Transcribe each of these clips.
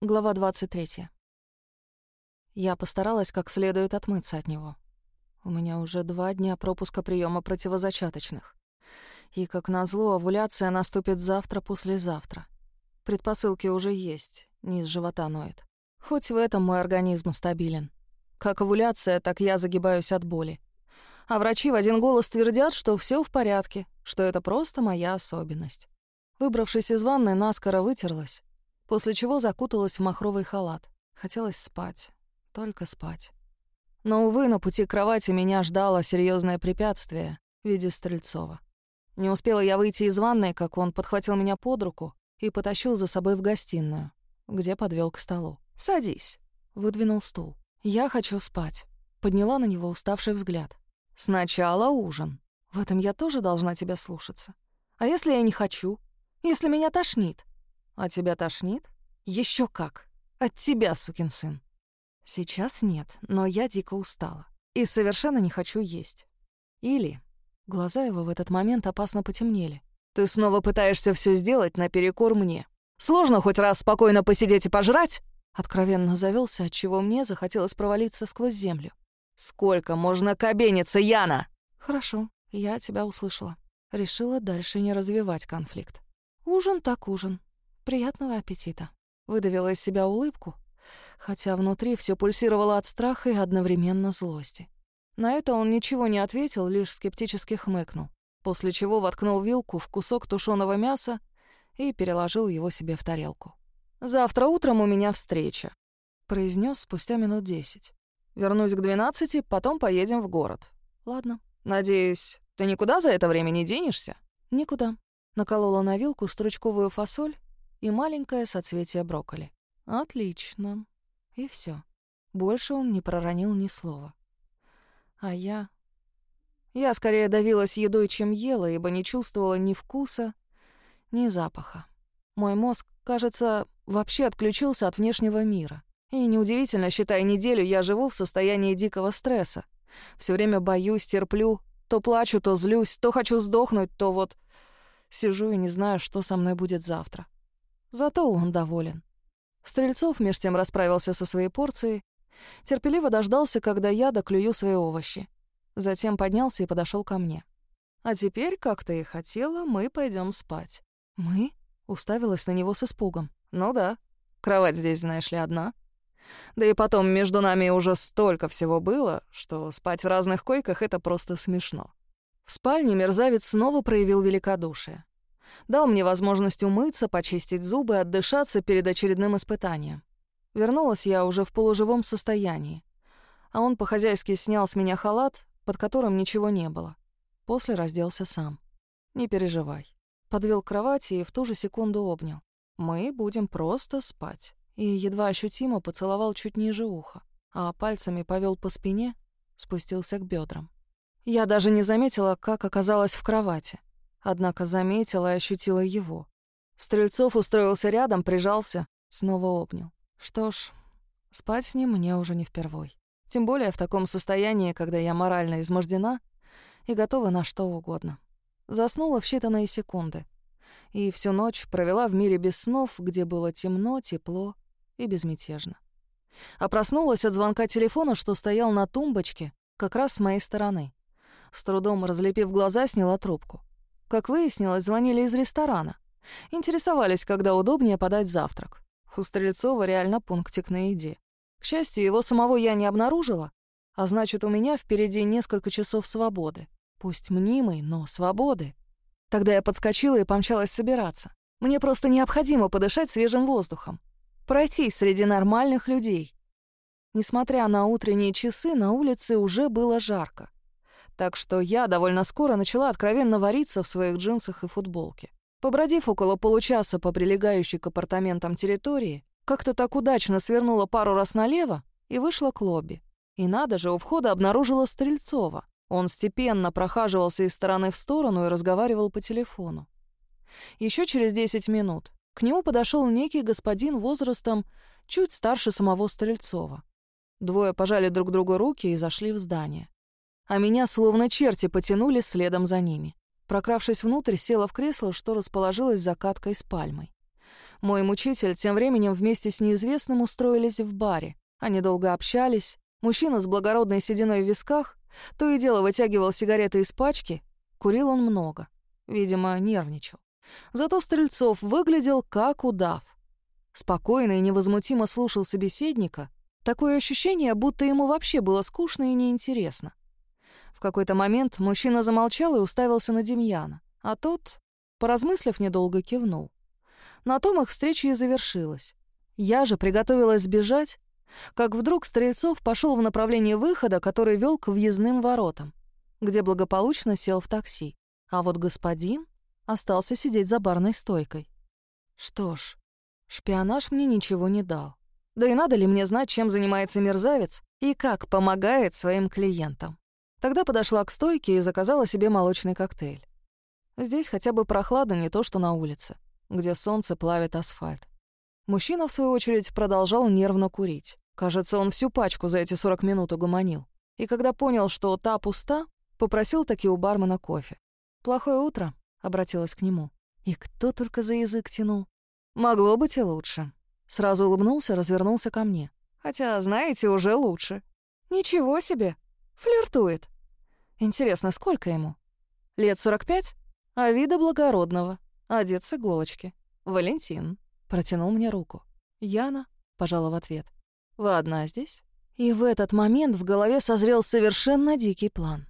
Глава 23. Я постаралась как следует отмыться от него. У меня уже два дня пропуска приема противозачаточных. И, как назло, овуляция наступит завтра-послезавтра. Предпосылки уже есть, низ живота ноет. Хоть в этом мой организм стабилен. Как овуляция, так я загибаюсь от боли. А врачи в один голос твердят, что все в порядке, что это просто моя особенность. Выбравшись из ванной, наскоро вытерлась, после чего закуталась в махровый халат. Хотелось спать, только спать. Но, увы, на пути к кровати меня ждало серьезное препятствие в виде Стрельцова. Не успела я выйти из ванной, как он подхватил меня под руку и потащил за собой в гостиную, где подвел к столу. «Садись», — выдвинул стул. «Я хочу спать». Подняла на него уставший взгляд. «Сначала ужин. В этом я тоже должна тебя слушаться. А если я не хочу? Если меня тошнит?» «А тебя тошнит?» Еще как. От тебя, сукин сын». «Сейчас нет, но я дико устала. И совершенно не хочу есть. Или...» Глаза его в этот момент опасно потемнели. «Ты снова пытаешься все сделать наперекор мне. Сложно хоть раз спокойно посидеть и пожрать?» Откровенно завелся, от чего мне захотелось провалиться сквозь землю. «Сколько можно кабениться, Яна?» «Хорошо, я тебя услышала. Решила дальше не развивать конфликт. Ужин так ужин. Приятного аппетита». Выдавила из себя улыбку, хотя внутри все пульсировало от страха и одновременно злости. На это он ничего не ответил, лишь скептически хмыкнул, после чего воткнул вилку в кусок тушеного мяса и переложил его себе в тарелку. «Завтра утром у меня встреча», — произнес спустя минут десять. «Вернусь к двенадцати, потом поедем в город». «Ладно. Надеюсь, ты никуда за это время не денешься?» «Никуда». Наколола на вилку стручковую фасоль и маленькое соцветие брокколи. «Отлично». И все. Больше он не проронил ни слова. А я... Я скорее давилась едой, чем ела, ибо не чувствовала ни вкуса, ни запаха. Мой мозг, кажется, вообще отключился от внешнего мира. И неудивительно, считай, неделю я живу в состоянии дикого стресса. Все время боюсь, терплю, то плачу, то злюсь, то хочу сдохнуть, то вот сижу и не знаю, что со мной будет завтра. Зато он доволен. Стрельцов меж тем расправился со своей порцией, терпеливо дождался, когда я доклюю свои овощи. Затем поднялся и подошел ко мне. «А теперь, как ты и хотела, мы пойдем спать». «Мы?» — уставилась на него с испугом. «Ну да. Кровать здесь, знаешь ли, одна. Да и потом между нами уже столько всего было, что спать в разных койках — это просто смешно». В спальне мерзавец снова проявил великодушие дал мне возможность умыться, почистить зубы, отдышаться перед очередным испытанием. Вернулась я уже в полуживом состоянии, а он по-хозяйски снял с меня халат, под которым ничего не было. После разделся сам. «Не переживай». Подвел к кровати и в ту же секунду обнял. «Мы будем просто спать». И едва ощутимо поцеловал чуть ниже уха, а пальцами повел по спине, спустился к бедрам. Я даже не заметила, как оказалась в кровати однако заметила и ощутила его. Стрельцов устроился рядом, прижался, снова обнял. Что ж, спать с ним мне уже не впервой. Тем более в таком состоянии, когда я морально измождена и готова на что угодно. Заснула в считанные секунды. И всю ночь провела в мире без снов, где было темно, тепло и безмятежно. А проснулась от звонка телефона, что стоял на тумбочке, как раз с моей стороны. С трудом разлепив глаза, сняла трубку. Как выяснилось, звонили из ресторана. Интересовались, когда удобнее подать завтрак. У Стрельцова реально пунктик на еде. К счастью, его самого я не обнаружила, а значит, у меня впереди несколько часов свободы. Пусть мнимой, но свободы. Тогда я подскочила и помчалась собираться. Мне просто необходимо подышать свежим воздухом. Пройтись среди нормальных людей. Несмотря на утренние часы, на улице уже было жарко так что я довольно скоро начала откровенно вариться в своих джинсах и футболке. Побродив около получаса по прилегающей к апартаментам территории, как-то так удачно свернула пару раз налево и вышла к лобби. И надо же, у входа обнаружила Стрельцова. Он степенно прохаживался из стороны в сторону и разговаривал по телефону. Еще через 10 минут к нему подошел некий господин возрастом чуть старше самого Стрельцова. Двое пожали друг другу руки и зашли в здание а меня словно черти потянули следом за ними. Прокравшись внутрь, села в кресло, что расположилось за каткой с пальмой. Мой мучитель тем временем вместе с неизвестным устроились в баре. Они долго общались. Мужчина с благородной сединой в висках то и дело вытягивал сигареты из пачки. Курил он много. Видимо, нервничал. Зато Стрельцов выглядел как удав. Спокойно и невозмутимо слушал собеседника. Такое ощущение, будто ему вообще было скучно и неинтересно. В какой-то момент мужчина замолчал и уставился на Демьяна, а тот, поразмыслив, недолго кивнул. На том их встреча и завершилась. Я же приготовилась сбежать, как вдруг Стрельцов пошел в направлении выхода, который вел к въездным воротам, где благополучно сел в такси. А вот господин остался сидеть за барной стойкой. Что ж, шпионаж мне ничего не дал. Да и надо ли мне знать, чем занимается мерзавец и как помогает своим клиентам? Тогда подошла к стойке и заказала себе молочный коктейль. Здесь хотя бы прохладно не то, что на улице, где солнце плавит асфальт. Мужчина, в свою очередь, продолжал нервно курить. Кажется, он всю пачку за эти 40 минут угомонил. И когда понял, что та пуста, попросил таки у бармена кофе. «Плохое утро», — обратилась к нему. И кто только за язык тянул. Могло быть и лучше. Сразу улыбнулся, развернулся ко мне. Хотя, знаете, уже лучше. Ничего себе, Флиртует. Интересно, сколько ему? Лет сорок пять? А вида благородного. Одет с иголочки. Валентин. Протянул мне руку. Яна. Пожала в ответ. Вы одна здесь? И в этот момент в голове созрел совершенно дикий план.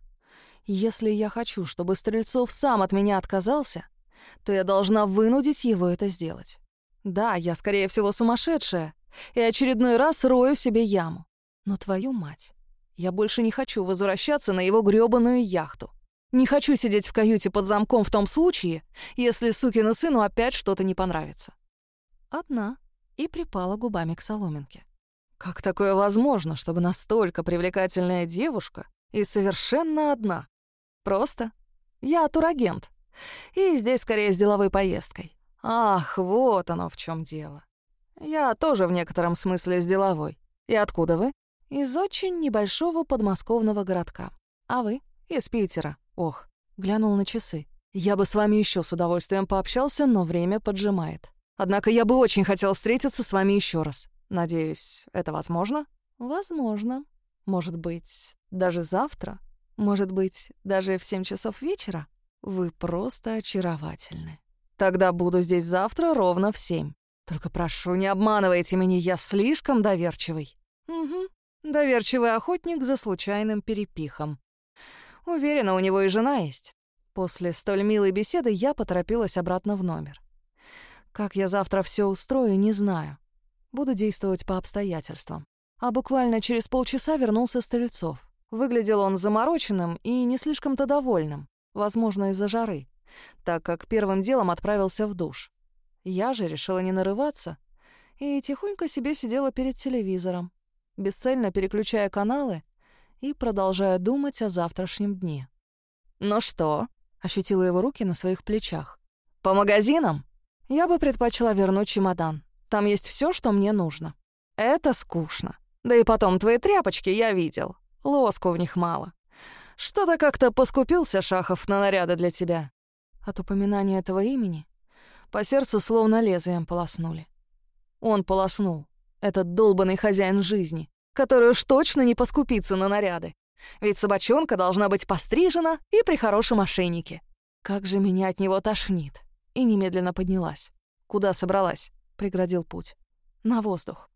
Если я хочу, чтобы Стрельцов сам от меня отказался, то я должна вынудить его это сделать. Да, я, скорее всего, сумасшедшая, и очередной раз рою себе яму. Но твою мать, я больше не хочу возвращаться на его грёбаную яхту. Не хочу сидеть в каюте под замком в том случае, если сукину сыну опять что-то не понравится. Одна и припала губами к соломинке. Как такое возможно, чтобы настолько привлекательная девушка и совершенно одна? Просто. Я турагент. И здесь скорее с деловой поездкой. Ах, вот оно в чем дело. Я тоже в некотором смысле с деловой. И откуда вы? Из очень небольшого подмосковного городка. А вы? Из Питера. Ох, глянул на часы. Я бы с вами еще с удовольствием пообщался, но время поджимает. Однако я бы очень хотел встретиться с вами еще раз. Надеюсь, это возможно? Возможно. Может быть, даже завтра? Может быть, даже в семь часов вечера? Вы просто очаровательны. Тогда буду здесь завтра ровно в семь. Только прошу, не обманывайте меня, я слишком доверчивый. Угу, Доверчивый охотник за случайным перепихом. Уверена, у него и жена есть. После столь милой беседы я поторопилась обратно в номер. Как я завтра все устрою, не знаю. Буду действовать по обстоятельствам. А буквально через полчаса вернулся Стрельцов. Выглядел он замороченным и не слишком-то довольным, возможно, из-за жары, так как первым делом отправился в душ. Я же решила не нарываться и тихонько себе сидела перед телевизором, бесцельно переключая каналы и продолжая думать о завтрашнем дне. «Ну что?» — ощутила его руки на своих плечах. «По магазинам?» «Я бы предпочла вернуть чемодан. Там есть все, что мне нужно». «Это скучно. Да и потом твои тряпочки я видел. Лоску в них мало. Что-то как-то поскупился Шахов на наряды для тебя». От упоминания этого имени по сердцу словно лезвием полоснули. Он полоснул, этот долбанный хозяин жизни, который уж точно не поскупится на наряды. Ведь собачонка должна быть пострижена и при хорошем ошейнике. Как же меня от него тошнит. И немедленно поднялась. Куда собралась? Преградил путь. На воздух.